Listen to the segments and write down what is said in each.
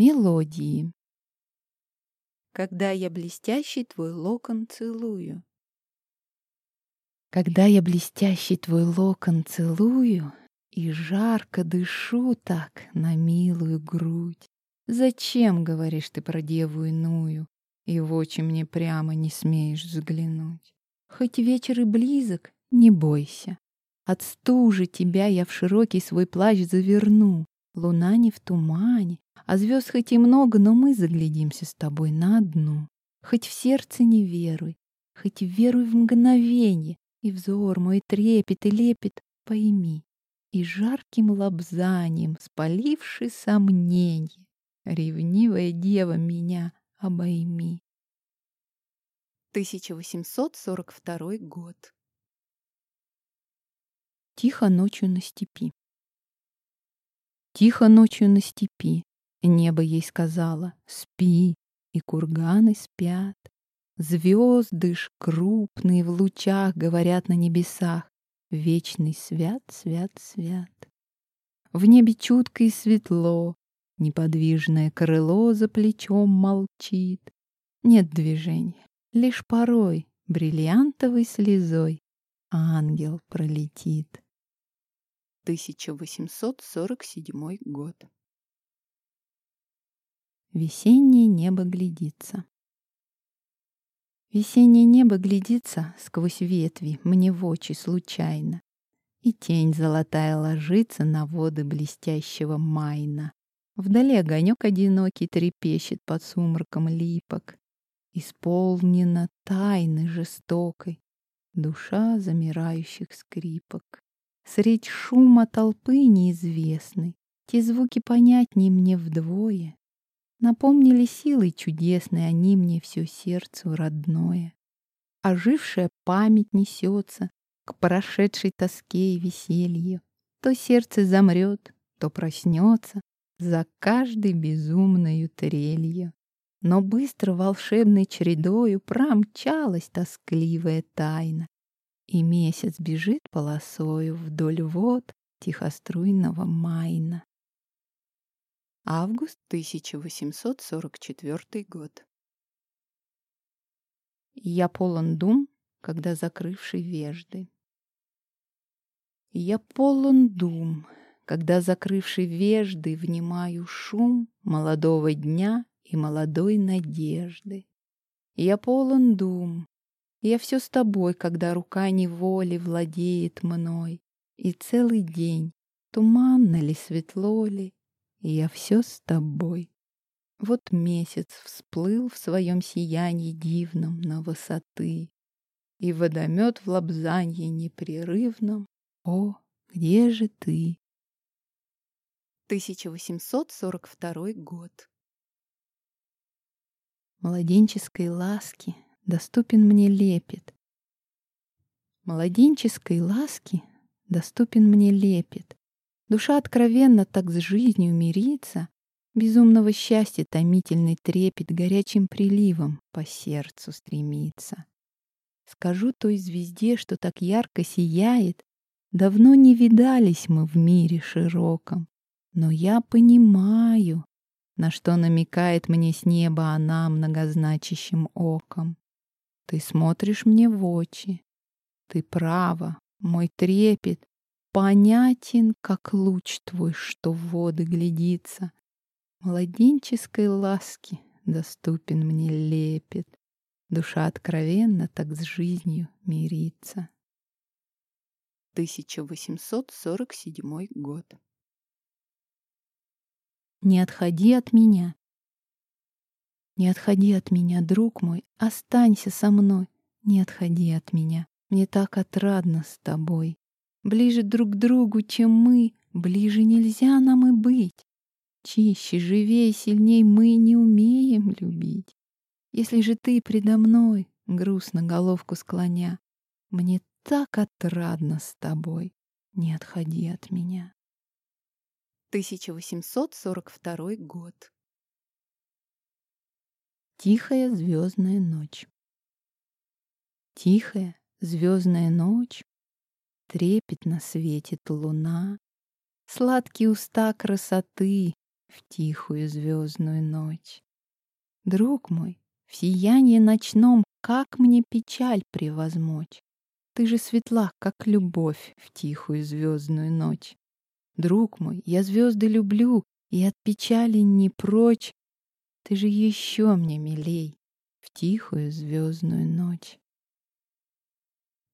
Мелодии. Когда я блестящий твой локон целую. Когда я блестящий твой локон целую И жарко дышу так на милую грудь, Зачем, говоришь ты про деву иную, И в очи мне прямо не смеешь взглянуть? Хоть вечер и близок, не бойся. От стужи тебя я в широкий свой плащ заверну. Луна не в тумане, а звезд хоть и много, но мы заглядимся с тобой на одну. Хоть в сердце не веруй, хоть веруй в мгновенье, И взор мой трепет и лепит, пойми. И жарким лобзанием, спаливши сомненье, Ревнивая дева меня обойми. 1842 год. Тихо ночью на степи. Тихо ночью на степи, Небо ей сказала «Спи!» И курганы спят. Звезды ж крупные в лучах Говорят на небесах Вечный свят, свят, свят. В небе чутко и светло, Неподвижное крыло за плечом молчит. Нет движения, лишь порой Бриллиантовой слезой Ангел пролетит. 1847 год. Весеннее небо глядится. Весеннее небо глядится сквозь ветви мне в очи случайно, И тень золотая ложится на воды блестящего майна. Вдали огонек одинокий трепещет под сумраком липок. Исполнена тайны жестокой душа замирающих скрипок. Средь шума толпы неизвестной те звуки понятней мне вдвое. Напомнили силой чудесной они мне все сердцу родное. Ожившая память несется к прошедшей тоске и веселью. То сердце замрет, то проснется за каждой безумною трелью. Но быстро волшебной чередою промчалась тоскливая тайна, И месяц бежит полосою вдоль вод тихоструйного майна. Август 1844 год. Я полон дум, когда закрывший вежды. Я полон дум, когда закрывший вежды Внимаю шум молодого дня и молодой надежды. Я полон дум, я все с тобой, когда рука неволи владеет мной, И целый день, туманно ли, светло ли, я все с тобой. Вот месяц всплыл в своем сиянии дивном на высоты, И водомет в лобзанье непрерывном. О, где же ты? 1842 год. Младенческой ласки доступен мне лепет. Младенческой ласки доступен мне лепет. Душа откровенно так с жизнью мирится, Безумного счастья томительный трепет Горячим приливом по сердцу стремится. Скажу той звезде, что так ярко сияет, Давно не видались мы в мире широком, Но я понимаю, на что намекает мне с неба она многозначащим оком. Ты смотришь мне в очи, ты права, мой трепет Понятен, как луч твой, что в воды глядится. Младенческой ласки доступен мне лепет. Душа откровенно так с жизнью мирится. 1847 год. Не отходи от меня. Не отходи от меня, друг мой, останься со мной. Не отходи от меня, мне так отрадно с тобой. Ближе друг к другу, чем мы, ближе нельзя нам и быть. Чище, живее, сильней мы не умеем любить. Если же ты предо мной, грустно головку склоня, Мне так отрадно с тобой, не отходи от меня. 1842 год. Тихая звездная ночь. Тихая звездная ночь Трепетно светит луна, Сладкие уста красоты в тихую звездную ночь. Друг мой, в сиянии ночном как мне печаль превозмочь? Ты же светла, как любовь в тихую звездную ночь. Друг мой, я звезды люблю и от печали не прочь. Ты же еще мне милей в тихую звездную ночь.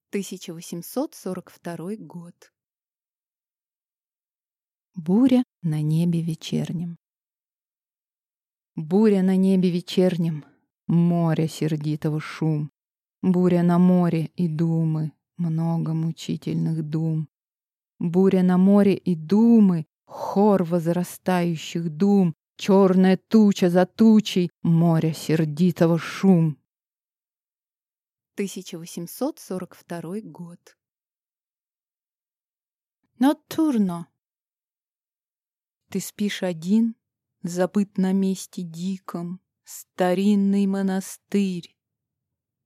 1842 год. Буря на небе вечернем. Буря на небе вечернем, море сердитого шум, Буря на море и думы, много мучительных дум. Буря на море и думы, хор возрастающих дум, Черная туча за тучей, море сердитого шум. 1842 год. Натурно. Ты спишь один, забыт на месте диком, Старинный монастырь.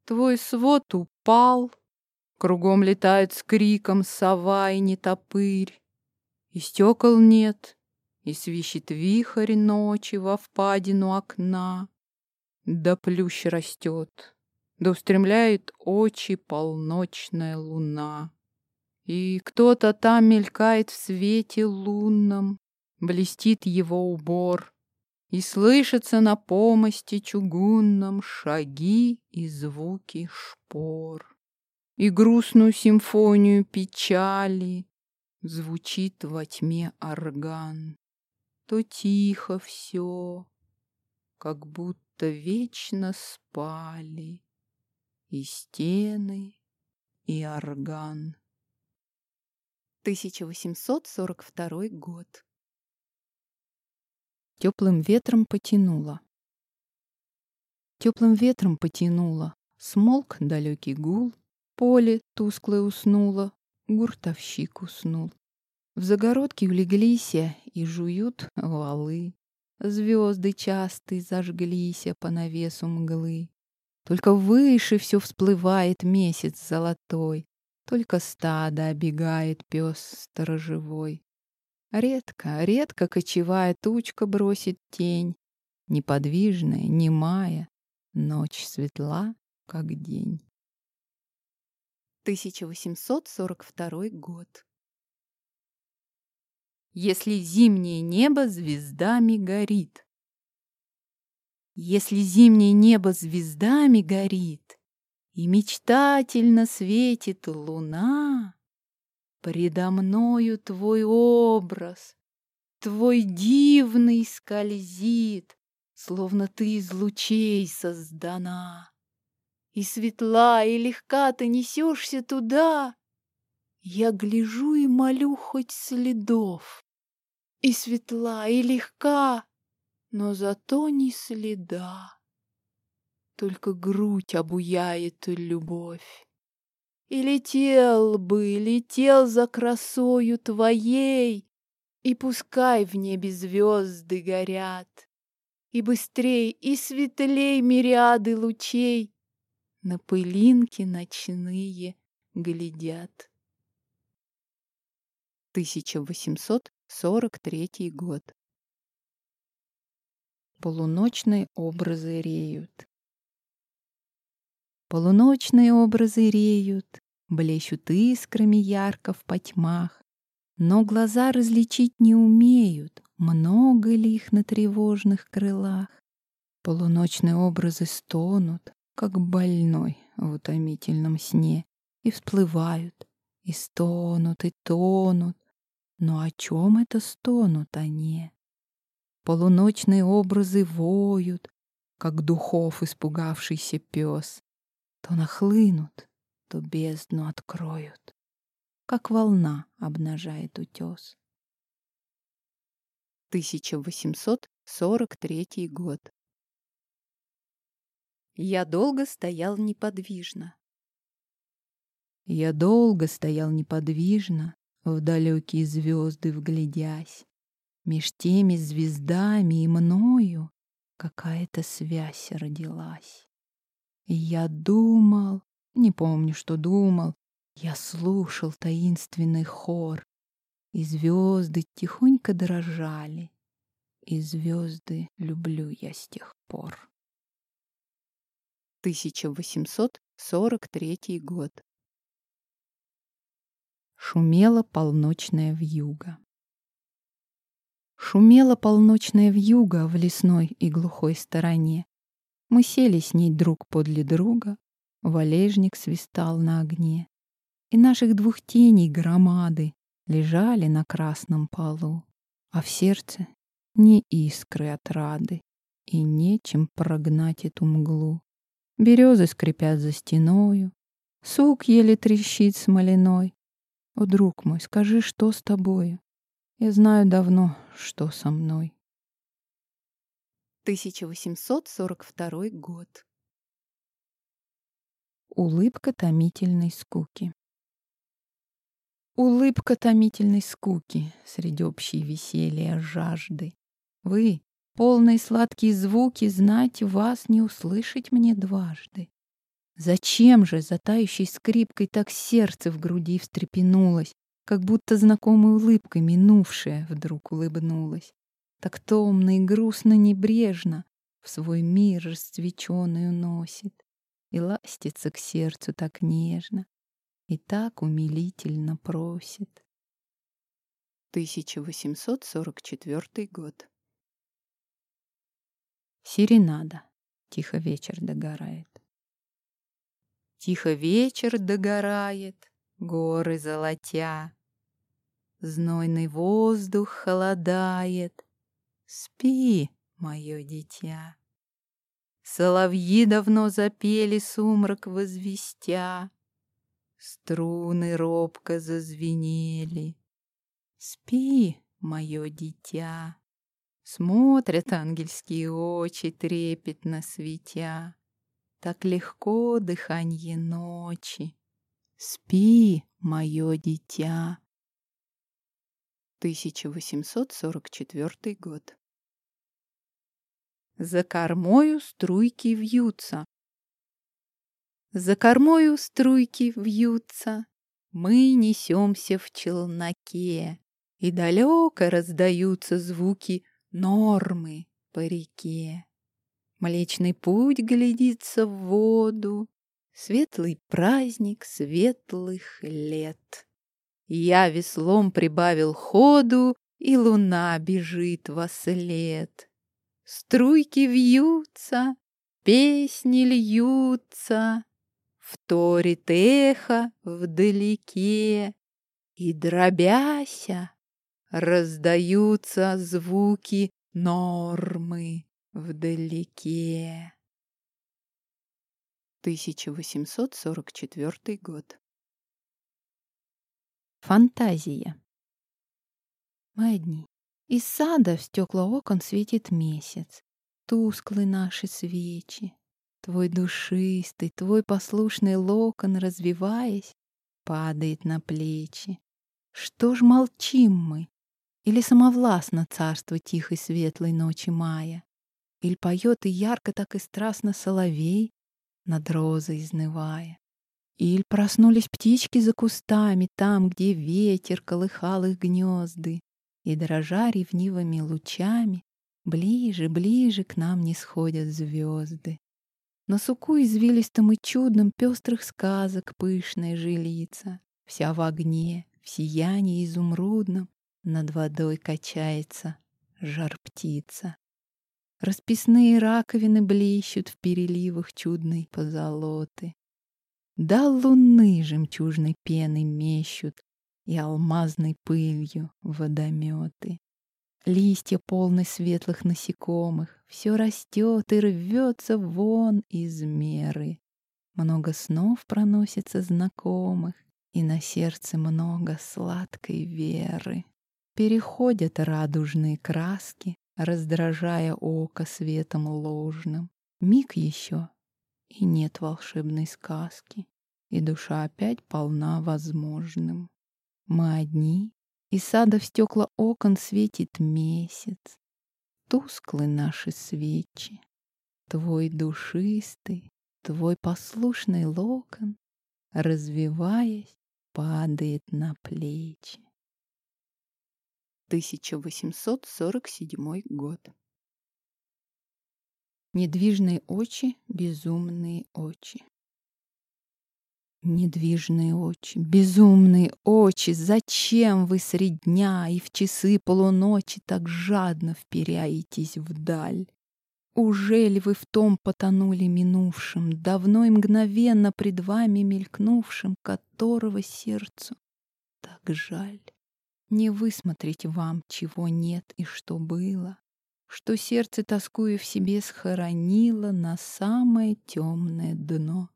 Твой свод упал, Кругом летают с криком сова и нетопырь. И стекол нет, и свищет вихрь ночи во впадину окна. Да плющ растет, да устремляет очи полночная луна. И кто-то там мелькает в свете лунном, Блестит его убор, И слышатся на помосте чугунном Шаги и звуки шпор и грустную симфонию печали Звучит во тьме орган. То тихо все, как будто вечно спали И стены, и орган. 1842 год. Теплым ветром потянуло. Теплым ветром потянуло. Смолк далекий гул, поле тусклое уснуло, гуртовщик уснул. В загородке улеглись и жуют валы. Звезды частые зажглись по навесу мглы. Только выше все всплывает месяц золотой, Только стадо обегает пес сторожевой. Редко, редко кочевая тучка бросит тень, Неподвижная, немая, ночь светла, как день. 1842 год. Если зимнее небо звездами горит. Если зимнее небо звездами горит, И мечтательно светит луна, Предо мною твой образ, Твой дивный скользит, Словно ты из лучей создана. И светла, и легка ты несешься туда. Я гляжу и молю хоть следов. И светла, и легка, но зато ни следа. Только грудь обуяет любовь. И летел бы, летел за красою твоей, И пускай в небе звезды горят, И быстрей, и светлей мириады лучей на пылинки ночные глядят. 1843 год. Полуночные образы реют. Полуночные образы реют, Блещут искрами ярко в потьмах, Но глаза различить не умеют, Много ли их на тревожных крылах. Полуночные образы стонут, как больной в утомительном сне, и всплывают, и стонут, и тонут. Но о чем это стонут они? Полуночные образы воют, как духов испугавшийся пес. То нахлынут, то бездну откроют, как волна обнажает утес. 1843 год. Я долго стоял неподвижно. Я долго стоял неподвижно, В далекие звезды вглядясь. Меж теми звездами и мною Какая-то связь родилась. И я думал, не помню, что думал, Я слушал таинственный хор, И звезды тихонько дрожали, и звезды люблю я с тех пор. 1843 год. Шумела полночная вьюга. Шумела полночная вьюга в лесной и глухой стороне. Мы сели с ней друг подле друга, валежник свистал на огне. И наших двух теней громады лежали на красном полу, а в сердце ни искры отрады, и нечем прогнать эту мглу. Березы скрипят за стеною, сук еле трещит смоляной. О, друг мой, скажи, что с тобою? Я знаю давно, что со мной. 1842 год. Улыбка томительной скуки. Улыбка томительной скуки среди общей веселья жажды. Вы, полные сладкие звуки, знать вас не услышать мне дважды. Зачем же за тающей скрипкой так сердце в груди встрепенулось, как будто знакомой улыбкой минувшая вдруг улыбнулась? Так томно и грустно небрежно в свой мир расцвеченный уносит и ластится к сердцу так нежно и так умилительно просит. 1844 год. Серенада. Тихо вечер догорает. Тихо вечер догорает, горы золотя. Знойный воздух холодает. Спи, мое дитя. Соловьи давно запели сумрак возвестя. Струны робко зазвенели. Спи, мое дитя. Смотрят ангельские очи, трепетно светя. Так легко дыханье ночи. Спи, мое дитя. 1844 год. За кормою струйки вьются. За кормою струйки вьются. Мы несемся в челноке, И далеко раздаются звуки нормы по реке. Млечный путь глядится в воду, Светлый праздник светлых лет. Я веслом прибавил ходу, И луна бежит во след. Струйки вьются, песни льются, Вторит эхо вдалеке, И, дробяся, Раздаются звуки нормы вдалеке. 1844 год. Фантазия. Мы одни. Из сада в стекла окон светит месяц. Тусклы наши свечи. Твой душистый, твой послушный локон, развиваясь, падает на плечи. Что ж молчим мы? Или самовластно царство тихой светлой ночи мая? Или поет и ярко так и страстно соловей, над розой изнывая? Или проснулись птички за кустами, там, где ветер колыхал их гнезды, и, дрожа ревнивыми лучами, ближе, ближе к нам не сходят звезды. На суку извилистым и чудным пестрых сказок пышная жилица, вся в огне, в сиянии изумрудном над водой качается жар-птица. Расписные раковины блещут в переливах чудной позолоты. Да луны жемчужной пеной мещут и алмазной пылью водометы. Листья полны светлых насекомых, все растет и рвется вон из меры. Много снов проносится знакомых, и на сердце много сладкой веры. Переходят радужные краски, раздражая око светом ложным. Миг еще, и нет волшебной сказки, и душа опять полна возможным. Мы одни, и сада в стекла окон светит месяц. Тусклы наши свечи, твой душистый, твой послушный локон, развиваясь, падает на плечи. 1847 год. Недвижные очи, безумные очи. Недвижные очи, безумные очи, зачем вы средь дня и в часы полуночи так жадно вперяетесь вдаль? Ужели вы в том потонули минувшим, давно и мгновенно пред вами мелькнувшим, которого сердцу так жаль? Не высмотреть вам, чего нет и что было, что сердце, тоскуя в себе, схоронило на самое темное дно.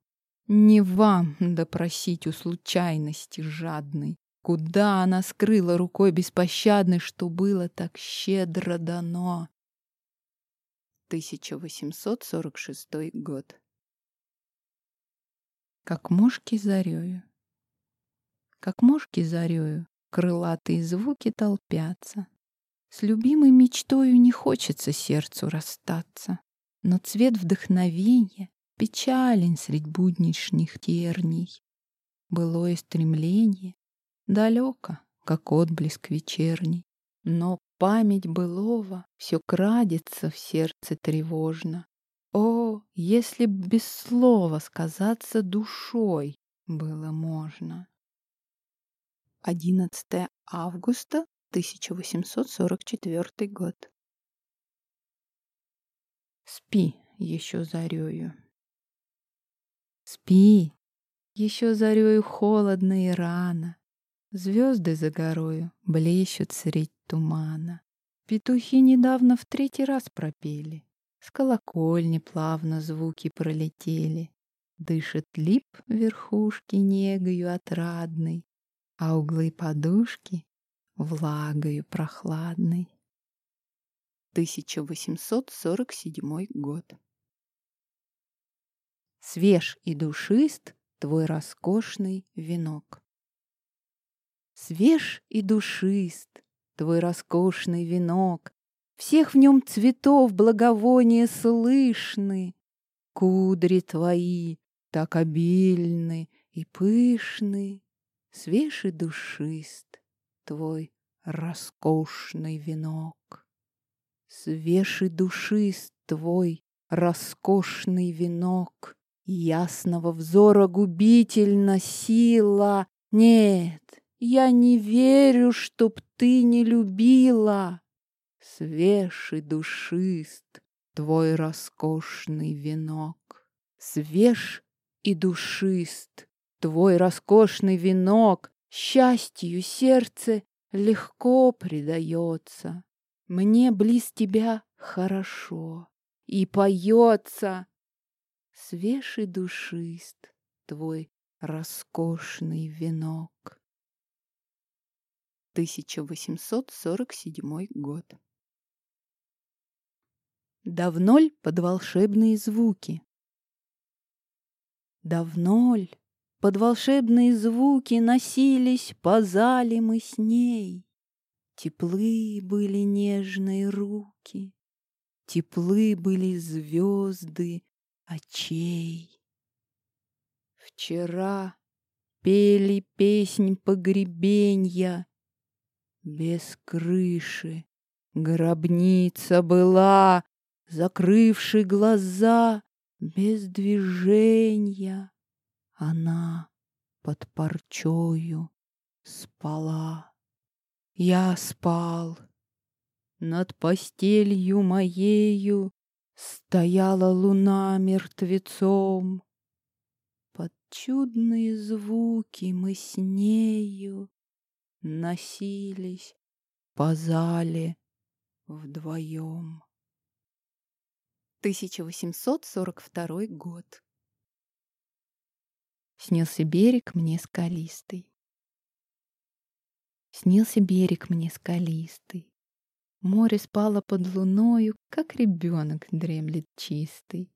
Не вам допросить у случайности жадной, куда она скрыла рукой беспощадной, что было так щедро дано. 1846 год. Как мошки зарею, как мошки зарею, крылатые звуки толпятся. С любимой мечтою не хочется сердцу расстаться, но цвет вдохновения печален средь буднишних терней. Былое стремление далеко, как отблеск вечерний, но память былого все крадется в сердце тревожно. О, если б без слова сказаться душой было можно! 11 августа 1844 год. Спи еще зарею. Спи, еще зарею холодно и рано. Звезды за горою блещут средь тумана. Петухи недавно в третий раз пропели. С колокольни плавно звуки пролетели. Дышит лип верхушки негою отрадной а углы подушки влагою прохладной. 1847 год. Свеж и душист твой роскошный венок. Свеж и душист твой роскошный венок, Всех в нем цветов благовония слышны. Кудри твои так обильны и пышны, свеж и душист твой роскошный венок. Свеж и душист твой роскошный венок, Ясного взора губительна сила. Нет, я не верю, чтоб ты не любила. Свеж и душист твой роскошный венок. Свеж и душист Твой роскошный венок счастью сердце легко предается. Мне близ тебя хорошо и поется. Свеж и душист твой роскошный венок. 1847 год. Давно ль под волшебные звуки? Давно ль под волшебные звуки носились по зале мы с ней. Теплы были нежные руки, Теплы были звезды очей. Вчера пели песнь погребенья, Без крыши гробница была, Закрывши глаза без движения. Она под парчою спала. Я спал. Над постелью моею Стояла луна мертвецом. Под чудные звуки мы с нею Носились по зале вдвоем. 1842 год. Снился берег мне скалистый. Снился берег мне скалистый. Море спало под луною, как ребенок дремлет чистый.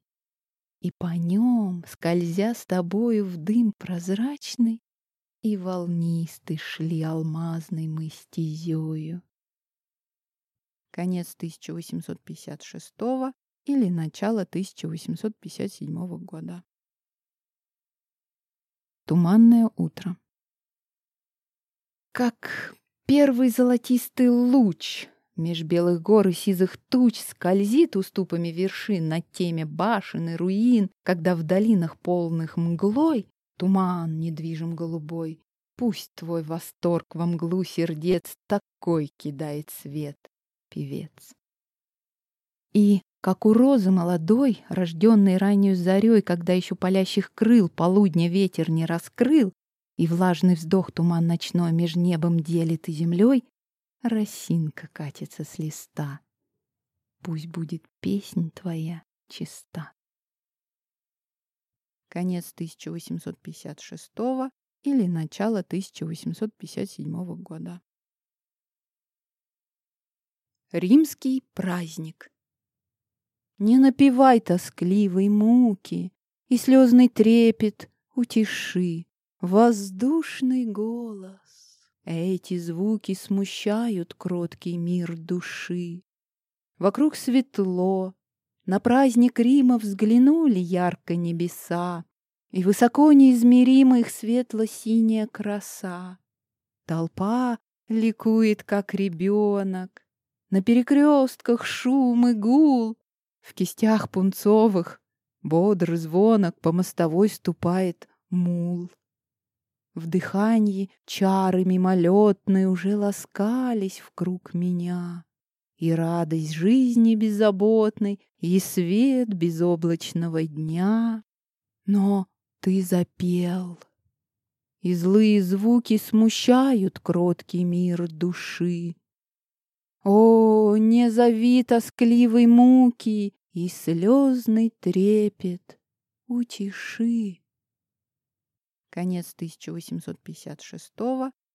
И по нем, скользя с тобою в дым прозрачный, И волнистый шли алмазной мы стезею. Конец 1856 или начало 1857 года. Туманное утро. Как первый золотистый луч меж белых гор и сизых туч скользит уступами вершин над теме башен и руин, когда в долинах полных мглой туман недвижим голубой. Пусть твой восторг во мглу сердец такой кидает свет, певец. И, как у розы молодой, рожденной раннюю зарей, когда еще палящих крыл полудня ветер не раскрыл, и влажный вздох туман ночной меж небом делит и землей, росинка катится с листа. Пусть будет песнь твоя чиста. Конец 1856 или начало 1857 года. Римский праздник. Не напевай тоскливой муки, И слезный трепет утеши. Воздушный голос. Эти звуки смущают кроткий мир души. Вокруг светло, на праздник Рима взглянули ярко небеса, И высоко неизмеримо их светло-синяя краса. Толпа ликует, как ребенок, На перекрестках шум и гул, В кистях пунцовых бодрый звонок По мостовой ступает мул. В дыхании чары мимолетные уже ласкались в круг меня. И радость жизни беззаботной, и свет безоблачного дня. Но ты запел, и злые звуки смущают кроткий мир души. О, не зови тоскливой муки и слезный трепет утеши конец 1856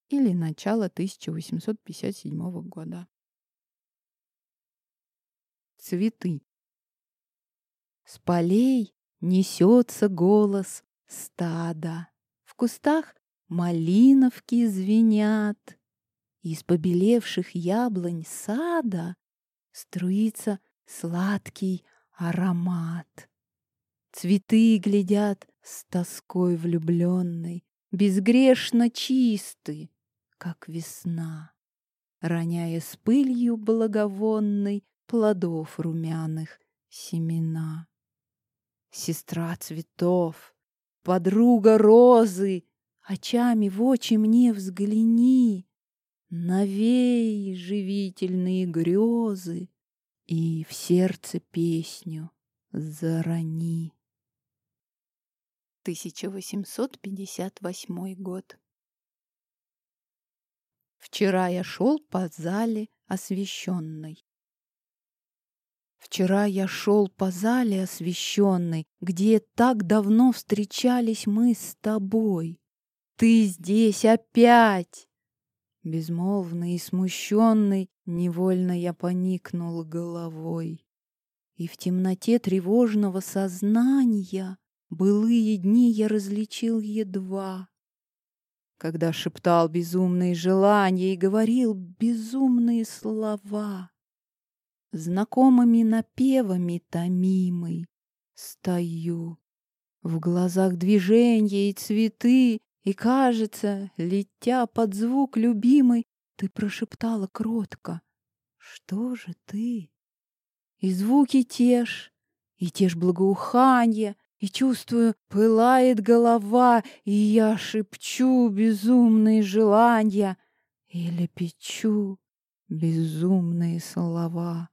или начало 1857 года. Цветы. С полей несется голос стада. В кустах малиновки звенят. Из побелевших яблонь сада струится сладкий аромат. Цветы глядят с тоской влюбленной, безгрешно чисты, как весна, роняя с пылью благовонной плодов румяных семена. Сестра цветов, подруга розы, очами в очи мне взгляни, Навей живительные грезы и в сердце песню зарони. 1858 год. Вчера я шел по зале освещенной. Вчера я шел по зале освещенной, где так давно встречались мы с тобой. Ты здесь опять! Безмолвный и смущенный, невольно я поникнул головой. И в темноте тревожного сознания Былые дни я различил едва, Когда шептал безумные желания И говорил безумные слова. Знакомыми напевами томимый Стою, в глазах движения и цветы, И, кажется, летя под звук любимый, Ты прошептала кротко, что же ты? И звуки те ж, и те ж благоуханья, и чувствую, пылает голова, и я шепчу безумные желания или печу безумные слова.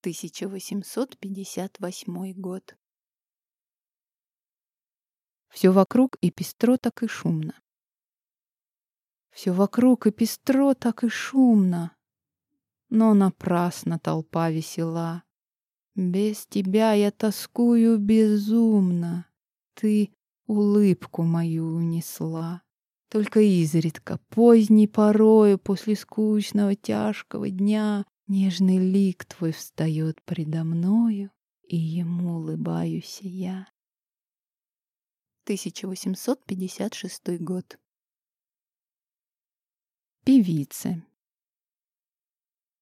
1858 год. Все вокруг и пестро так и шумно. Все вокруг и пестро так и шумно, но напрасно толпа весела. Без тебя я тоскую безумно. Ты улыбку мою унесла. Только изредка, поздней порою, после скучного тяжкого дня, нежный лик твой встает предо мною, и ему улыбаюсь я. 1856 год. Певица.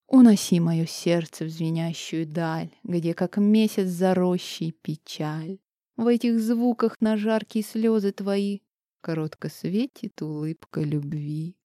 Уноси мое сердце в звенящую даль, Где, как месяц за рощей, печаль. В этих звуках на жаркие слезы твои Коротко светит улыбка любви.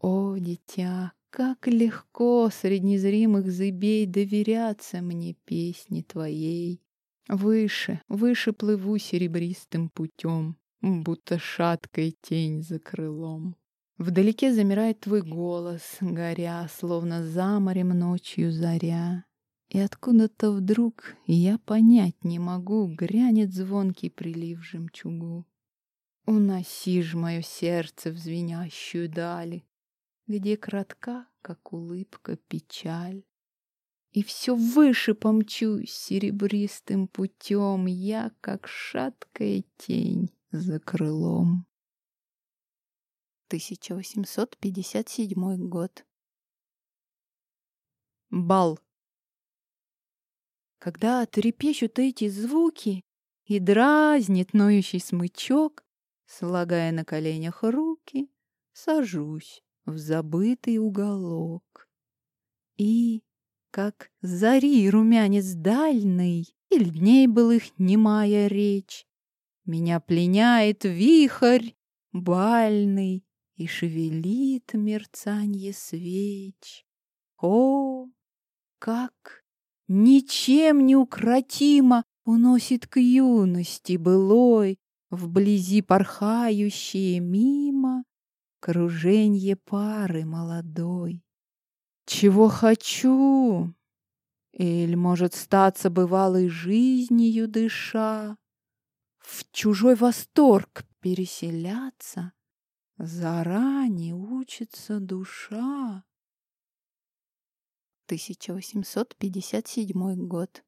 О, дитя, как легко среди незримых зыбей доверяться мне песни твоей. Выше, выше плыву серебристым путем, будто шаткой тень за крылом. Вдалеке замирает твой голос, горя, словно за морем ночью заря. И откуда-то вдруг, я понять не могу, грянет звонкий прилив жемчугу. Уноси ж мое сердце в звенящую дали, где кратка, как улыбка, печаль. И все выше помчусь серебристым путем, я, как шаткая тень за крылом. 1857 год. Бал. Когда трепещут эти звуки и дразнит ноющий смычок, слагая на коленях руки, сажусь в забытый уголок. И, как зари румянец дальний, или дней был их немая речь, меня пленяет вихрь бальный и шевелит мерцанье свеч. О, как ничем не укротимо уносит к юности былой, вблизи порхающие мимо круженье пары молодой. Чего хочу? Эль, может, статься бывалой жизнью дыша, В чужой восторг переселяться, Заранее учится душа. 1857 год.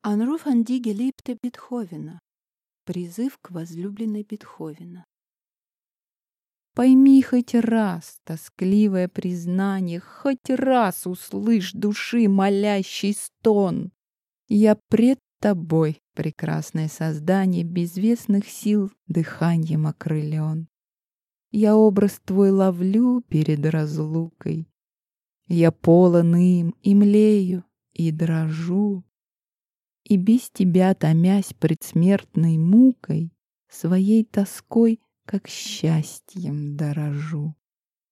Анруф Анди гелибте Бетховена. Призыв к возлюбленной Бетховена. Пойми хоть раз тоскливое признание, Хоть раз услышь души молящий стон. Я пред тобой, прекрасное создание, Безвестных сил дыханием окрылен. Я образ твой ловлю перед разлукой. Я полон им и млею, и дрожу. И без тебя, томясь предсмертной мукой, Своей тоской, как счастьем, дорожу.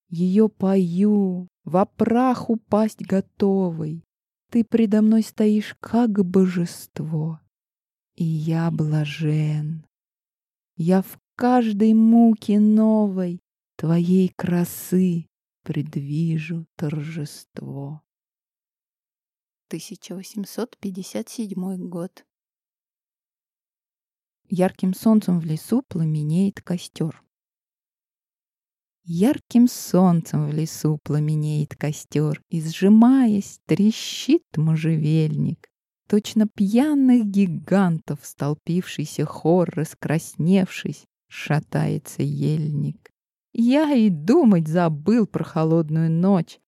Ее пою, во прах упасть готовый. Ты предо мной стоишь, как божество. И я блажен. Я в каждой муке новой Твоей красы предвижу торжество. 1857 год. Ярким солнцем в лесу пламенеет костер. Ярким солнцем в лесу пламенеет костер, И, сжимаясь, трещит можжевельник. Точно пьяных гигантов столпившийся хор, раскрасневшись, шатается ельник. Я и думать забыл про холодную ночь,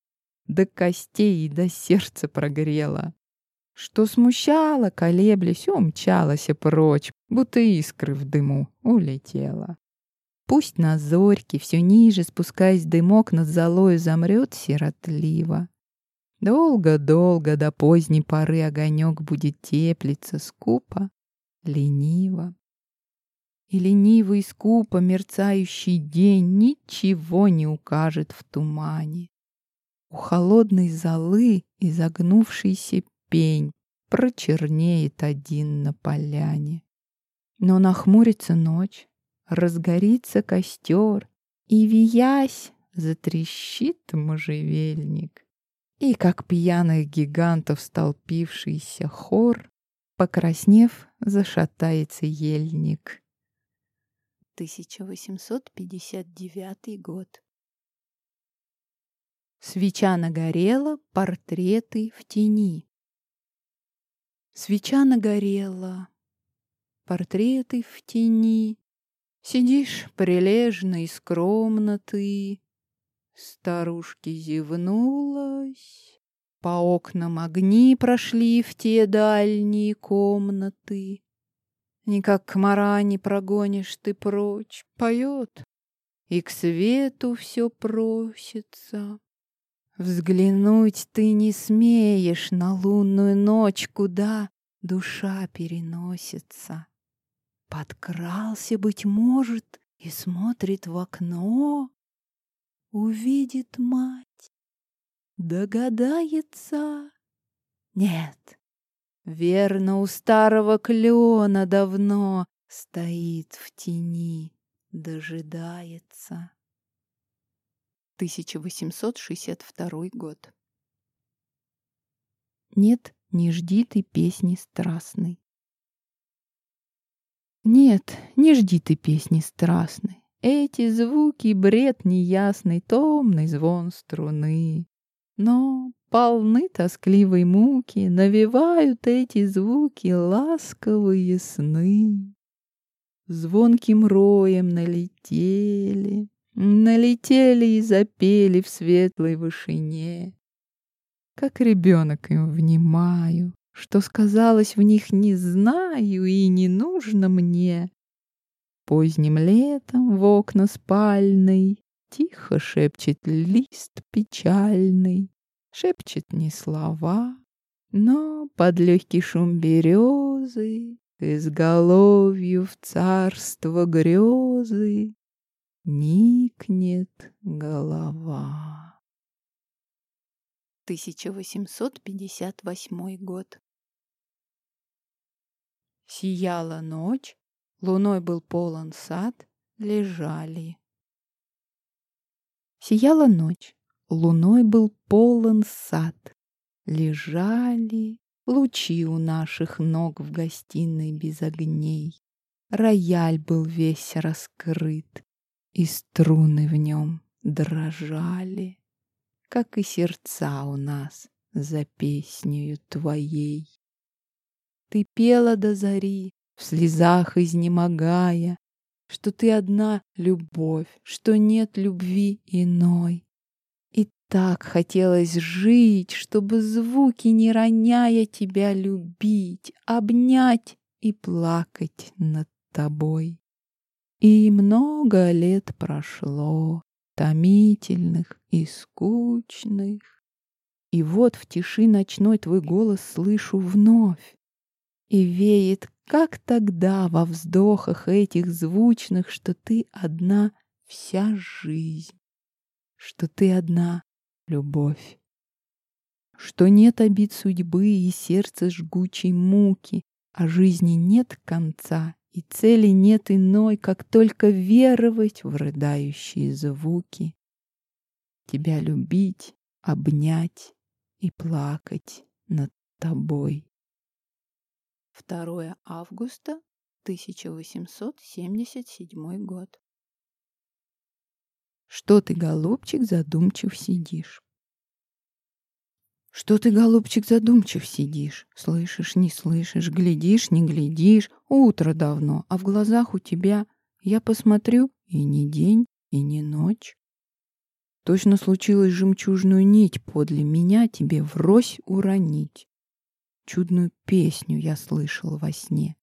до костей и до сердца прогрела. Что смущало, колеблясь, умчалась прочь, будто искры в дыму улетела. Пусть на зорьке, все ниже спускаясь дымок над золою замрет сиротливо. Долго-долго до поздней поры огонек будет теплиться скупо, лениво. И ленивый скупо мерцающий день ничего не укажет в тумане. У холодной золы изогнувшийся пень прочернеет один на поляне. Но нахмурится ночь, разгорится костер, и, виясь, затрещит можжевельник. И, как пьяных гигантов столпившийся хор, покраснев, зашатается ельник. 1859 год. Свеча нагорела, портреты в тени. Свеча нагорела, портреты в тени. Сидишь прилежно и скромно ты. Старушки зевнулась, по окнам огни прошли в те дальние комнаты. Никак комара не прогонишь ты прочь, поет, и к свету все просится. Взглянуть ты не смеешь на лунную ночь, куда душа переносится. Подкрался, быть может, и смотрит в окно, увидит мать, догадается. Нет, верно, у старого клена давно стоит в тени, дожидается. 1862 год. Нет, не жди ты песни страстной. Нет, не жди ты песни страстной. Эти звуки — бред неясный, томный звон струны. Но полны тоскливой муки, навевают эти звуки ласковые сны. Звонким роем налетели, налетели и запели в светлой вышине. Как ребенок им внимаю, что сказалось в них не знаю и не нужно мне. Поздним летом в окна спальной Тихо шепчет лист печальный, Шепчет не слова, но под легкий шум березы Изголовью в царство грезы Никнет голова. 1858 год. Сияла ночь, луной был полон сад, лежали. Сияла ночь, луной был полон сад, лежали лучи у наших ног в гостиной без огней. Рояль был весь раскрыт, и струны в нем дрожали, как и сердца у нас за песнею твоей. Ты пела до зари, в слезах изнемогая, что ты одна любовь, что нет любви иной. И так хотелось жить, чтобы звуки, не роняя тебя, любить, обнять и плакать над тобой. И много лет прошло, томительных и скучных, и вот в тиши ночной твой голос слышу вновь. И веет, как тогда, во вздохах этих звучных, Что ты одна вся жизнь, Что ты одна любовь. Что нет обид судьбы и сердца жгучей муки, А жизни нет конца, и цели нет иной, Как только веровать в рыдающие звуки. Тебя любить, обнять и плакать над тобой. 2 августа 1877 год. Что ты, голубчик, задумчив сидишь? Что ты, голубчик, задумчив сидишь? Слышишь, не слышишь, глядишь, не глядишь. Утро давно, а в глазах у тебя я посмотрю и не день, и не ночь. Точно случилось жемчужную нить подле меня тебе врозь уронить. Чудную песню я слышал во сне.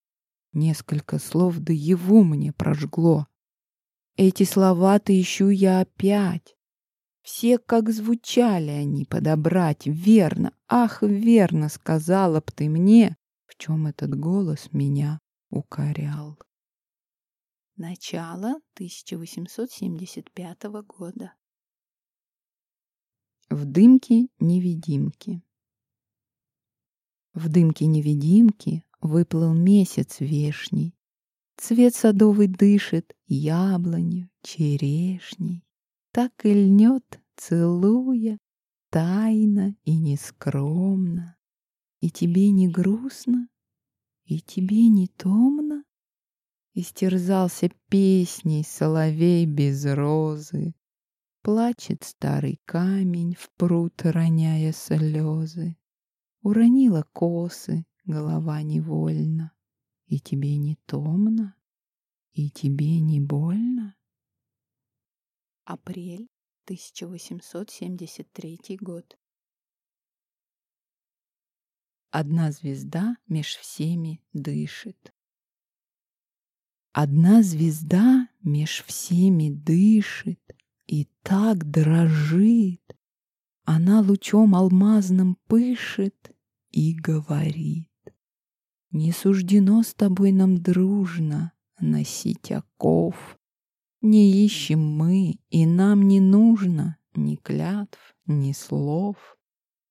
Несколько слов да его мне прожгло. Эти слова-то ищу я опять. Все, как звучали они, подобрать, верно, ах, верно, сказала б ты мне, в чем этот голос меня укорял. Начало 1875 года. В дымке невидимки. В дымке-невидимке выплыл месяц вешний. Цвет садовый дышит яблонью, черешней. Так и льнет, целуя, тайно и нескромно. И тебе не грустно, и тебе не томно? Истерзался песней соловей без розы. Плачет старый камень в пруд, роняя слезы. Уронила косы, голова невольно. И тебе не томно, и тебе не больно? Апрель 1873 год. Одна звезда меж всеми дышит. Одна звезда меж всеми дышит и так дрожит, она лучом алмазным пышет и говорит. Не суждено с тобой нам дружно носить оков. Не ищем мы, и нам не нужно ни клятв, ни слов.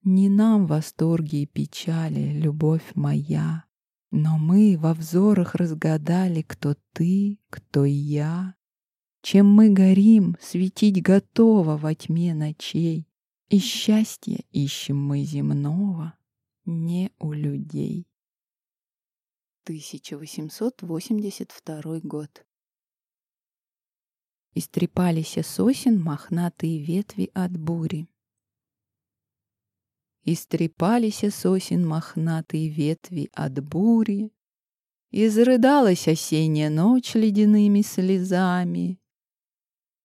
Не нам восторги и печали, любовь моя. Но мы во взорах разгадали, кто ты, кто я. Чем мы горим, светить готово во тьме ночей. И счастье ищем мы земного, не у людей. 1882 год. Истрепались сосен мохнатые ветви от бури. Истрепались сосен мохнатые ветви от бури, Изрыдалась осенняя ночь ледяными слезами.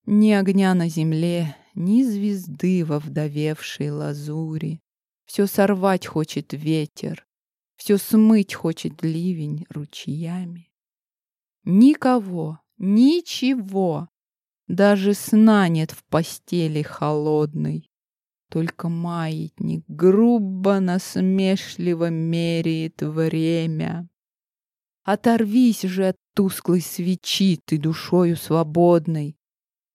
Ни огня на земле, ни звезды во вдовевшей лазури. Все сорвать хочет ветер, все смыть хочет ливень ручьями. Никого, ничего, даже сна нет в постели холодной. Только маятник грубо насмешливо меряет время. Оторвись же от тусклой свечи ты душою свободной,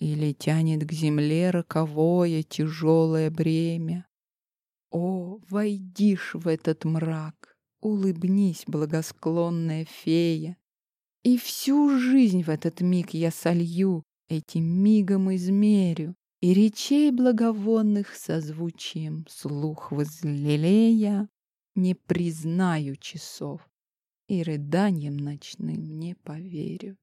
Или тянет к земле роковое тяжелое бремя. О, войдишь в этот мрак, улыбнись, благосклонная фея, И всю жизнь в этот миг я солью, этим мигом измерю, И речей благовонных созвучием слух возлелея Не признаю часов и рыданием ночным не поверю.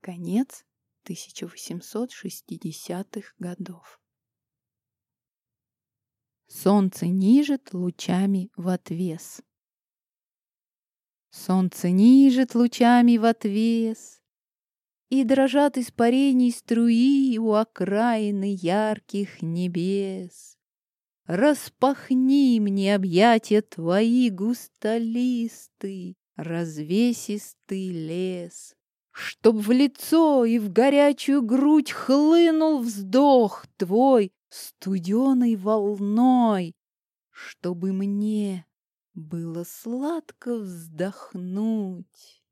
Конец 1860-х годов. Солнце нижет лучами в отвес. Солнце нижет лучами в отвес, И дрожат испарений струи У окраины ярких небес. Распахни мне объятия твои густолистый, Развесистый лес, Чтоб в лицо и в горячую грудь Хлынул вздох твой студеной волной, Чтобы мне было сладко вздохнуть.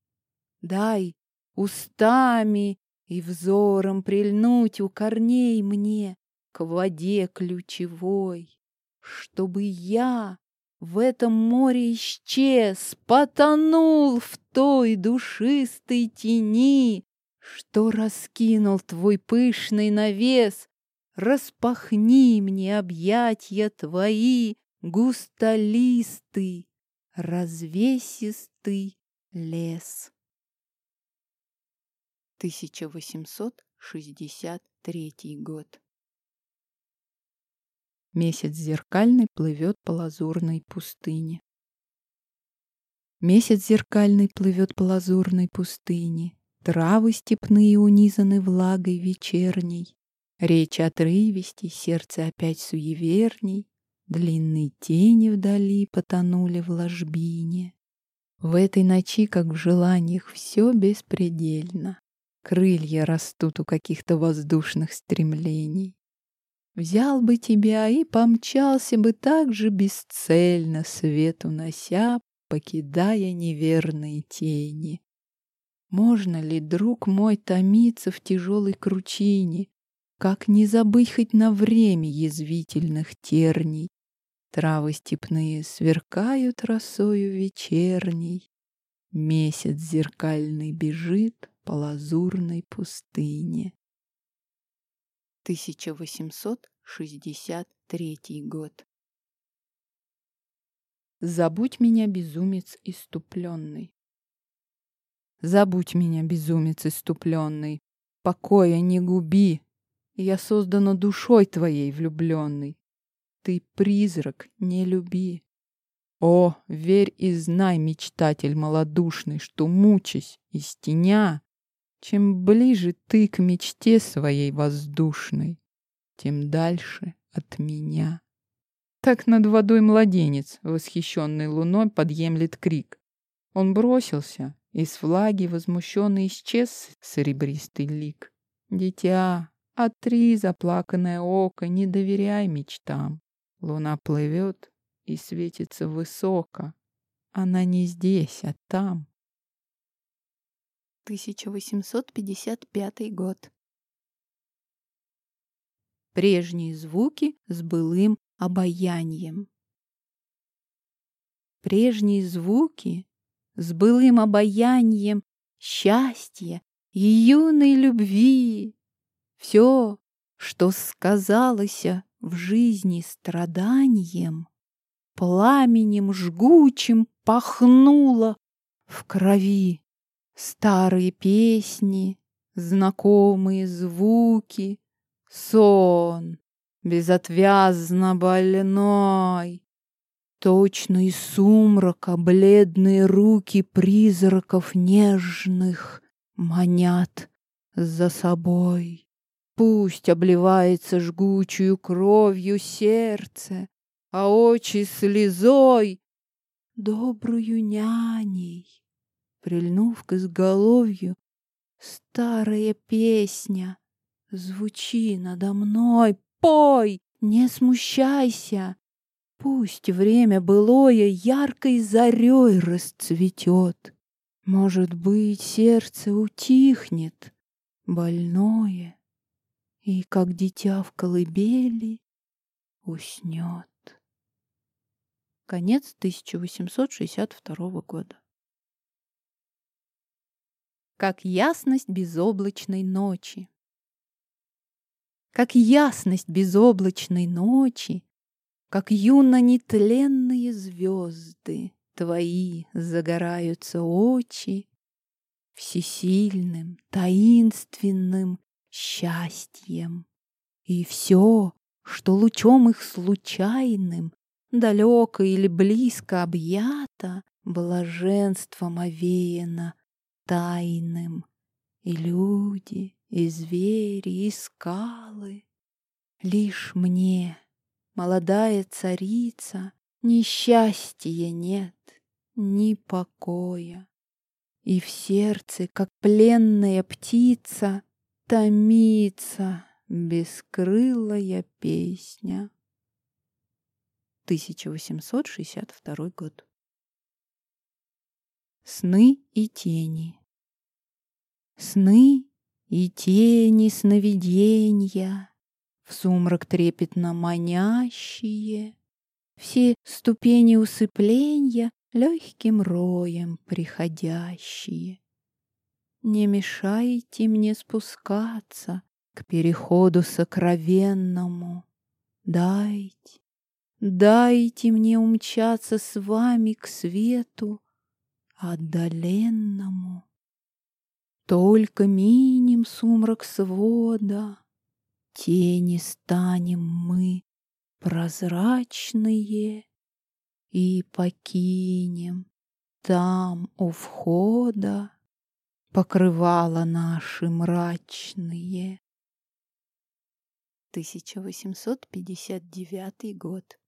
Дай устами и взором прильнуть у корней мне к воде ключевой, чтобы я в этом море исчез, потонул в той душистой тени, что раскинул твой пышный навес. Распахни мне объятья твои, густолистый, развесистый лес. 1863 год. Месяц зеркальный плывет по лазурной пустыне. Месяц зеркальный плывет по лазурной пустыне, Травы степные унизаны влагой вечерней, Речь отрывистей, сердце опять суеверней, Длинные тени вдали потонули в ложбине. В этой ночи, как в желаниях, все беспредельно. Крылья растут у каких-то воздушных стремлений. Взял бы тебя и помчался бы так же бесцельно, свет унося, покидая неверные тени. Можно ли, друг мой, томиться в тяжелой кручине, как не забыть хоть на время язвительных терней? Травы степные сверкают росою вечерней, Месяц зеркальный бежит по лазурной пустыне. 1863 год. Забудь меня, безумец иступленный. Забудь меня, безумец иступленный, покоя не губи. Я создана душой твоей влюбленной. Ты призрак, не люби. О, верь и знай, мечтатель малодушный, что мучась из теня, чем ближе ты к мечте своей воздушной, тем дальше от меня. Так над водой младенец, восхищенный луной, подъемлет крик. Он бросился, и с влаги возмущенный исчез серебристый лик. Дитя, отри заплаканное око, не доверяй мечтам. Луна плывет и светится высоко. Она не здесь, а там. 1855 год. Прежние звуки с былым обаянием. Прежние звуки с былым обаянием счастья и юной любви. Все, что сказалось в жизни страданием, пламенем жгучим пахнуло в крови. Старые песни, знакомые звуки, сон, безотвязно больной. Точно из сумрака бледные руки призраков нежных манят за собой. Пусть обливается жгучую кровью сердце, а очи слезой добрую няней. Прильнув к изголовью, старая песня, звучи надо мной, пой, не смущайся. Пусть время былое яркой зарей расцветет. Может быть, сердце утихнет, больное, И, как дитя в колыбели, уснет. Конец 1862 года. Как ясность безоблачной ночи. Как ясность безоблачной ночи, Как юно-нетленные звезды Твои загораются очи Всесильным, таинственным счастьем. И все, что лучом их случайным далеко или близко объято, блаженством овеяно тайным. И люди, и звери, и скалы. Лишь мне, молодая царица, Ни счастья нет, ни покоя. И в сердце, как пленная птица, Томится бескрылая песня. 1862 год. Сны и тени. Сны и тени сновиденья, В сумрак трепетно манящие, Все ступени усыпления Легким роем приходящие. Не мешайте мне спускаться К переходу сокровенному. Дайте, Дайте мне умчаться с вами к свету отдаленному. Только миним сумрак свода, Тени станем мы прозрачные И покинем там у входа Покрывала наши мрачные. 1859 год.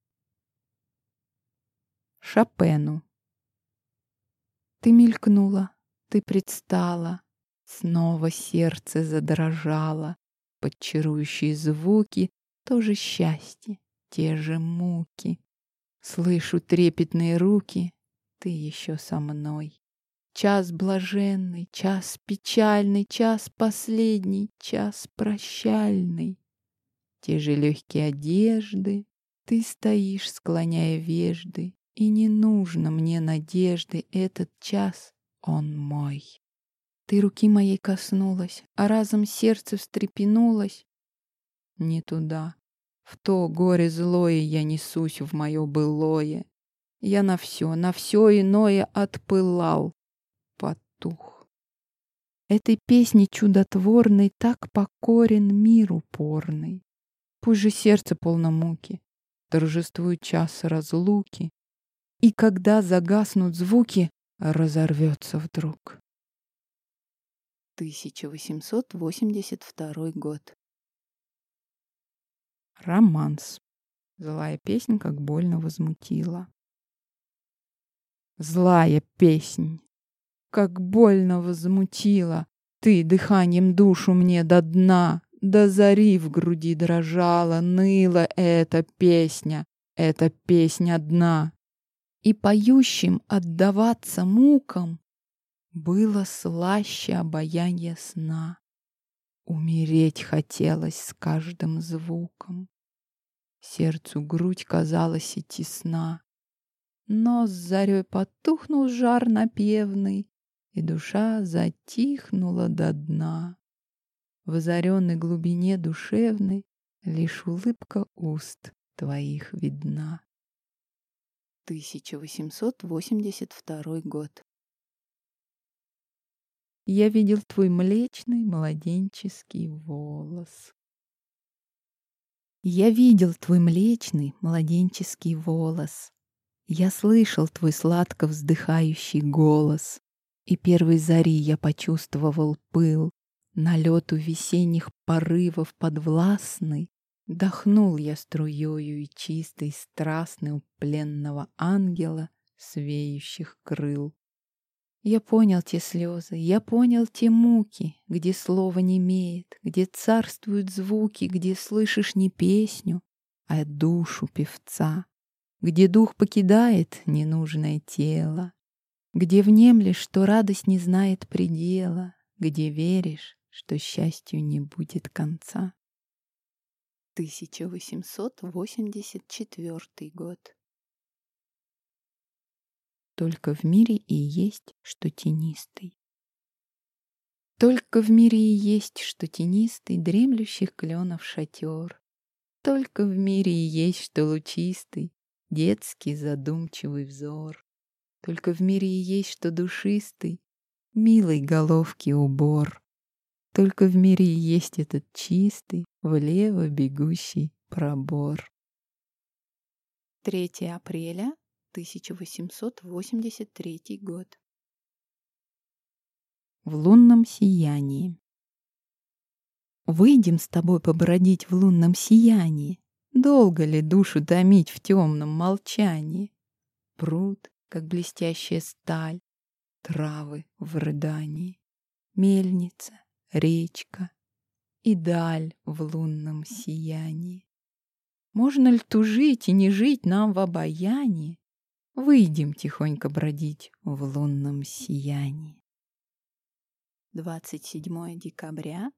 Шопену. Ты мелькнула, ты предстала, Снова сердце задрожало, Под чарующие звуки Тоже счастье, те же муки. Слышу трепетные руки, Ты еще со мной. Час блаженный, час печальный, Час последний, час прощальный. Те же легкие одежды, Ты стоишь, склоняя вежды, и не нужно мне надежды, этот час он мой. Ты руки моей коснулась, а разом сердце встрепенулось. Не туда, в то горе злое я несусь в мое былое. Я на все, на все иное отпылал, потух. Этой песни чудотворной так покорен мир упорный. Пусть же сердце полно муки, торжествует час разлуки, и когда загаснут звуки, разорвется вдруг. 1882 год. Романс. Злая песня как больно возмутила. Злая песнь, как больно возмутила. Ты дыханием душу мне до дна, до зари в груди дрожала, ныла эта песня, эта песня дна и поющим отдаваться мукам, Было слаще обаяние сна. Умереть хотелось с каждым звуком. Сердцу грудь казалась и тесна. Но с зарей потухнул жар напевный, И душа затихнула до дна. В озаренной глубине душевной Лишь улыбка уст твоих видна. 1882 год. Я видел твой млечный младенческий волос. Я видел твой млечный младенческий волос. Я слышал твой сладко вздыхающий голос. И первой зари я почувствовал пыл, Налету весенних порывов подвластный. Дохнул я струею и чистой, страстной у пленного ангела свеющих крыл. Я понял те слезы, я понял те муки, Где слово не имеет, где царствуют звуки, Где слышишь не песню, а душу певца, Где дух покидает ненужное тело, Где внемлешь, что радость не знает предела, Где веришь, что счастью не будет конца. 1884 год. Только в мире и есть, что тенистый. Только в мире и есть, что тенистый Дремлющих кленов шатер. Только в мире и есть, что лучистый Детский задумчивый взор. Только в мире и есть, что душистый Милой головки убор. Только в мире и есть этот чистый, влево бегущий пробор. 3 апреля 1883 год. В лунном сиянии. Выйдем с тобой побродить в лунном сиянии. Долго ли душу томить в темном молчании? Пруд, как блестящая сталь, травы в рыдании, мельница, речка и даль в лунном сиянии. Можно ли тужить и не жить нам в обаянии? Выйдем тихонько бродить в лунном сиянии. 27 декабря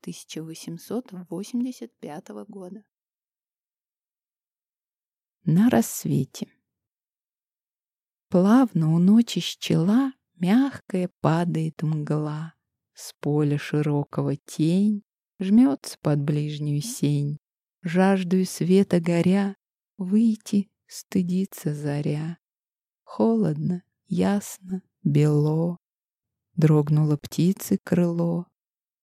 1885 года. На рассвете. Плавно у ночи щела мягкая падает мгла. С поля широкого тень Жмется под ближнюю сень. Жаждую света горя, Выйти стыдится заря. Холодно, ясно, бело, Дрогнуло птицы крыло.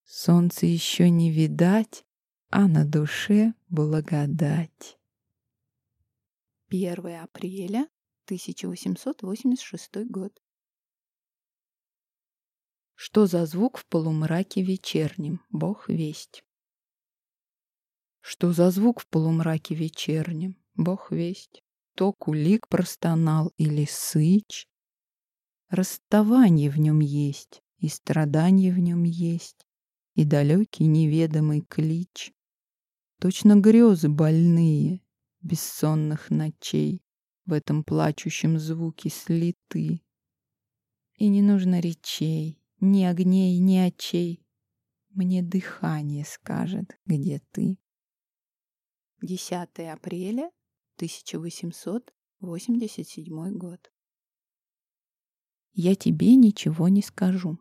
Солнце еще не видать, А на душе благодать. 1 апреля 1886 год. Что за звук в полумраке вечернем, Бог весть. Что за звук в полумраке вечернем, Бог весть. То кулик простонал или сыч. Расставание в нем есть, и страдание в нем есть, и далекий неведомый клич. Точно грезы больные, бессонных ночей в этом плачущем звуке слиты. И не нужно речей, ни огней, ни очей. Мне дыхание скажет, где ты. 10 апреля 1887 год. Я тебе ничего не скажу.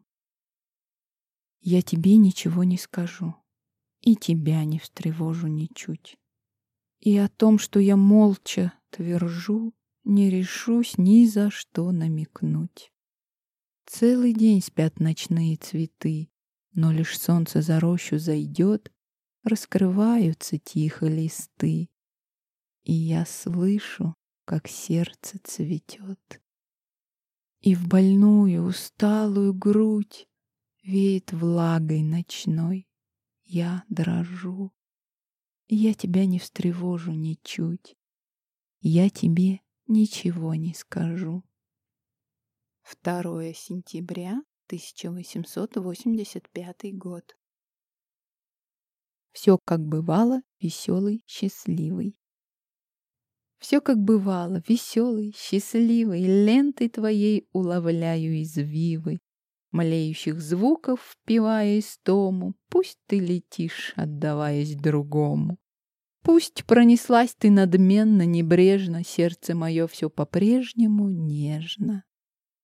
Я тебе ничего не скажу. И тебя не встревожу ничуть. И о том, что я молча твержу, не решусь ни за что намекнуть. Целый день спят ночные цветы, но лишь солнце за рощу зайдет, раскрываются тихо листы, и я слышу, как сердце цветет. И в больную усталую грудь веет влагой ночной, я дрожу. Я тебя не встревожу ничуть, я тебе ничего не скажу. 2 сентября 1885 год. Все как бывало, веселый, счастливый. Все как бывало, веселый, счастливый, лентой твоей уловляю извивы, млеющих звуков, впивая истому, пусть ты летишь, отдаваясь другому. Пусть пронеслась ты надменно, небрежно, сердце мое все по-прежнему нежно.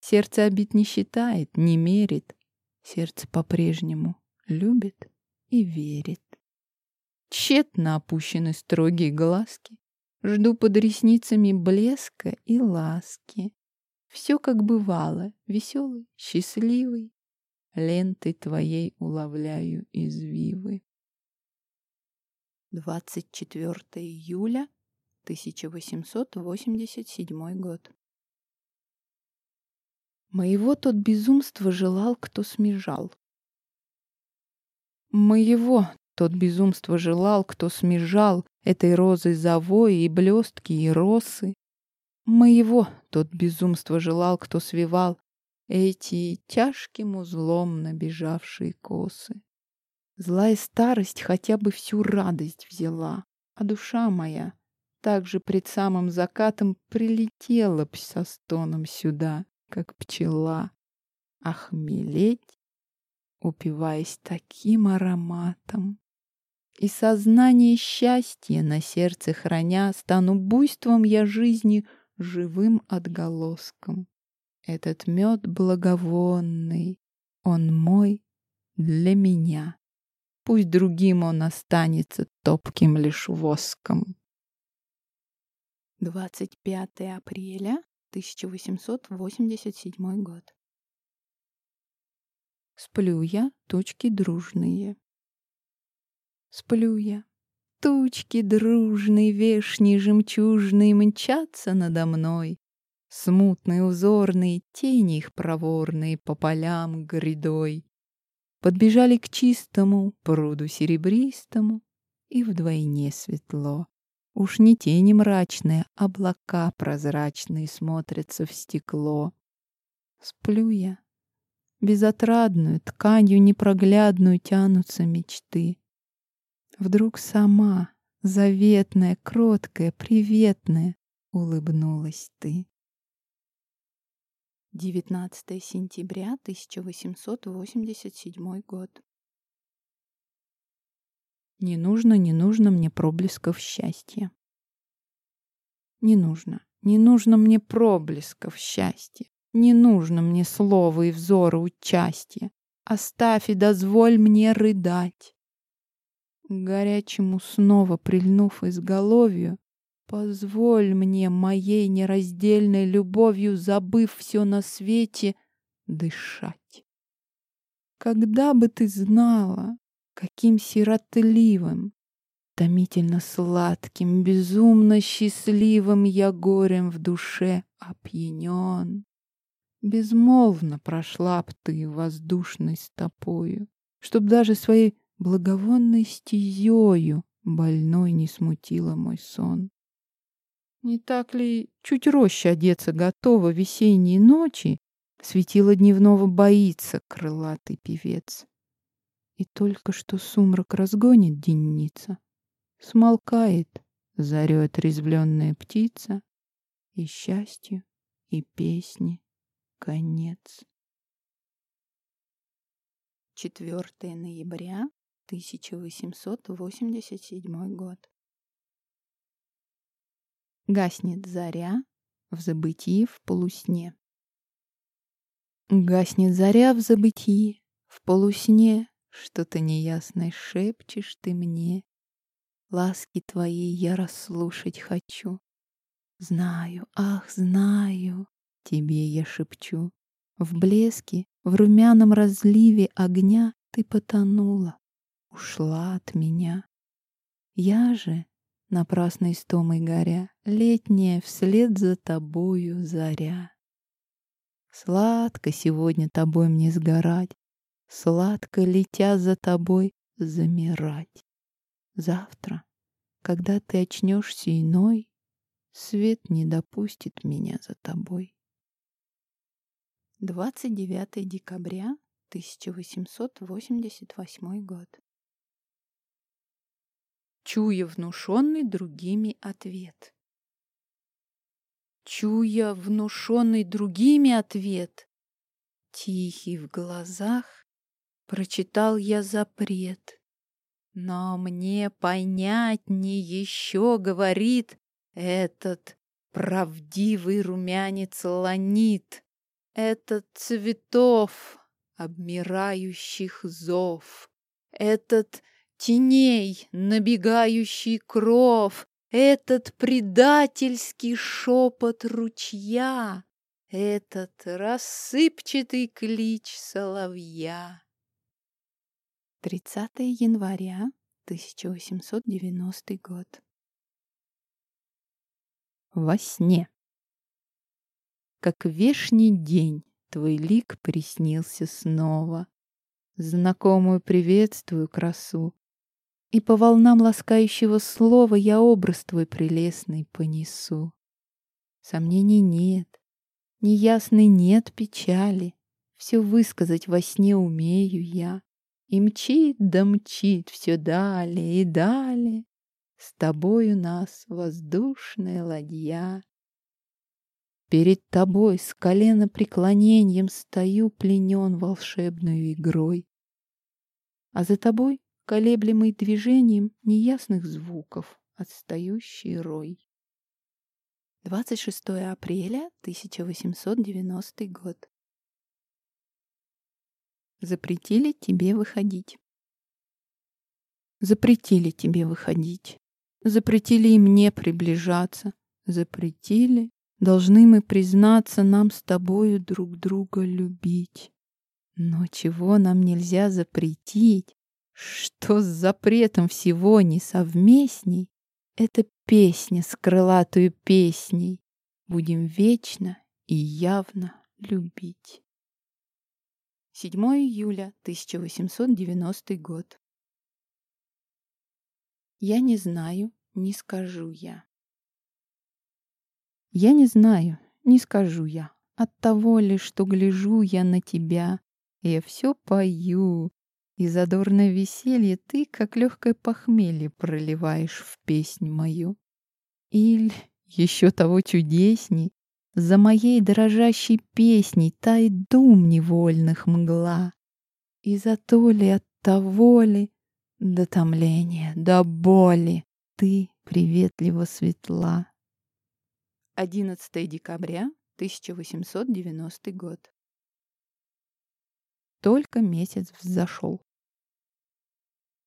Сердце обид не считает, не мерит, сердце по-прежнему любит и верит. Тщетно опущены строгие глазки, жду под ресницами блеска и ласки. Все как бывало, веселый, счастливый, лентой твоей уловляю извивы. 24 июля 1887 год. Моего тот безумство желал, кто смежал. Моего тот безумство желал, кто смежал этой розой завои и блестки, и росы. Моего тот безумство желал, кто свивал эти тяжким узлом набежавшие косы. Злая старость хотя бы всю радость взяла, а душа моя также пред самым закатом прилетела б со стоном сюда, как пчела. Охмелеть, упиваясь таким ароматом. И сознание счастья на сердце храня, Стану буйством я жизни живым отголоском. Этот мед благовонный, он мой для меня. Пусть другим он останется топким лишь воском. 25 апреля 1887 год. Сплю я, точки дружные. Сплю я, тучки дружные, вешние, жемчужные Мчатся надо мной. Смутные, узорные, тени их проворные По полям грядой. Подбежали к чистому пруду серебристому, И вдвойне светло. Уж не тени мрачные, облака прозрачные Смотрятся в стекло. Сплю я, безотрадную, тканью непроглядную Тянутся мечты. Вдруг сама, заветная, кроткая, приветная, Улыбнулась ты. 19 сентября 1887 год. Не нужно, не нужно мне проблесков счастья. Не нужно, не нужно мне проблесков счастья. Не нужно мне слова и взора участия. Оставь и дозволь мне рыдать. Горячему снова прильнув изголовью, Позволь мне моей нераздельной любовью, Забыв все на свете, дышать. Когда бы ты знала, каким сиротливым, Томительно сладким, безумно счастливым Я горем в душе опьянен. Безмолвно прошла б ты воздушной стопою, Чтоб даже своей благовонной стезею Больной не смутила мой сон. Не так ли чуть роще одеться готова весенней ночи, Светило дневного боится крылатый певец. И только что сумрак разгонит денница, Смолкает зарю отрезвленная птица, И счастью, и песни конец. 4 ноября 1887 год. Гаснет заря в забытии в полусне. Гаснет заря в забытии, в полусне, Что-то неясное шепчешь ты мне. Ласки твои я расслушать хочу. Знаю, ах, знаю, тебе я шепчу. В блеске, в румяном разливе огня Ты потонула, ушла от меня. Я же напрасно истомой горя, Летняя вслед за тобою заря. Сладко сегодня тобой мне сгорать, Сладко, летя за тобой, замирать. Завтра, когда ты очнешься иной, Свет не допустит меня за тобой. 29 декабря 1888 год чуя внушенный другими ответ. Чуя внушенный другими ответ, тихий в глазах, прочитал я запрет. Но мне понятнее еще говорит этот правдивый румянец ланит, этот цветов, обмирающих зов, этот теней набегающий кров, этот предательский шепот ручья, этот рассыпчатый клич соловья. 30 января 1890 год. Во сне. Как вешний день твой лик приснился снова. Знакомую приветствую красу, И по волнам ласкающего слова Я образ твой прелестный понесу. Сомнений нет, неясной нет печали, Все высказать во сне умею я. И мчит да мчит все далее и далее. С тобой у нас воздушная ладья. Перед тобой с колена преклонением Стою пленен волшебной игрой. А за тобой, колеблемый движением Неясных звуков, отстающий рой. 26 апреля 1890 год. Запретили тебе выходить. Запретили тебе выходить. Запретили и мне приближаться. Запретили. Должны мы признаться нам с тобою друг друга любить. Но чего нам нельзя запретить? Что с запретом всего несовместней? Это песня с крылатую песней. Будем вечно и явно любить. 7 июля 1890 год. Я не знаю, не скажу я. Я не знаю, не скажу я. От того ли, что гляжу я на тебя, я все пою, и задорное веселье ты, как легкое похмелье, проливаешь в песнь мою. Или еще того чудесней, за моей дрожащей песней тает дум невольных мгла. И за то ли от того ли, до томления, до боли, ты приветливо светла. 11 декабря 1890 год. Только месяц взошел.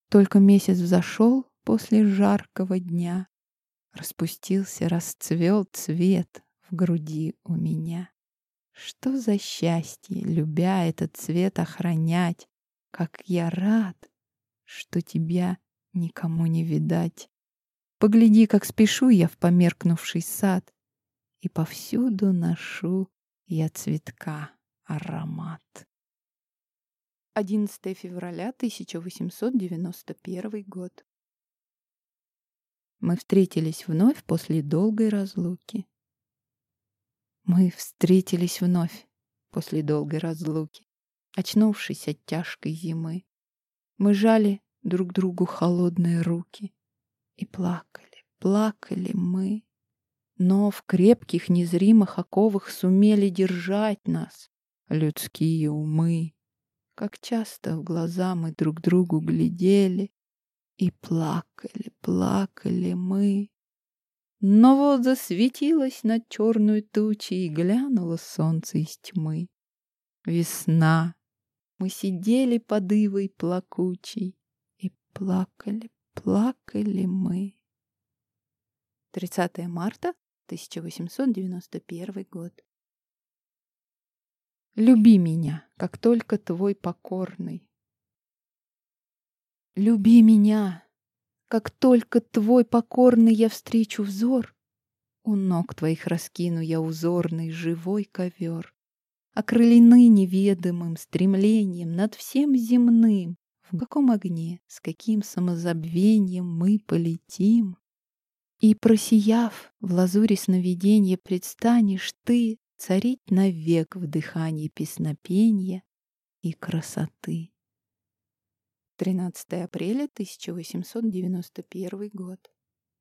Только месяц взошел после жаркого дня. Распустился, расцвел цвет, в груди у меня. Что за счастье, любя этот цвет охранять, Как я рад, что тебя никому не видать. Погляди, как спешу я в померкнувший сад, И повсюду ношу я цветка аромат. 11 февраля 1891 год. Мы встретились вновь после долгой разлуки. Мы встретились вновь после долгой разлуки, очнувшись от тяжкой зимы. Мы жали друг другу холодные руки и плакали, плакали мы. Но в крепких незримых оковах сумели держать нас людские умы. Как часто в глаза мы друг другу глядели и плакали, плакали мы. Но вот засветилось над черной тучей и глянуло солнце из тьмы. Весна. Мы сидели под ивой плакучей и плакали, плакали мы. 30 марта 1891 год. Люби меня, как только твой покорный. Люби меня, как только твой покорный я встречу взор, У ног твоих раскину я узорный живой ковер, Окрылены неведомым стремлением над всем земным, В каком огне, с каким самозабвением мы полетим. И, просияв, в лазуре сновиденья предстанешь ты Царить навек в дыхании песнопения и красоты. 13 апреля 1891 год.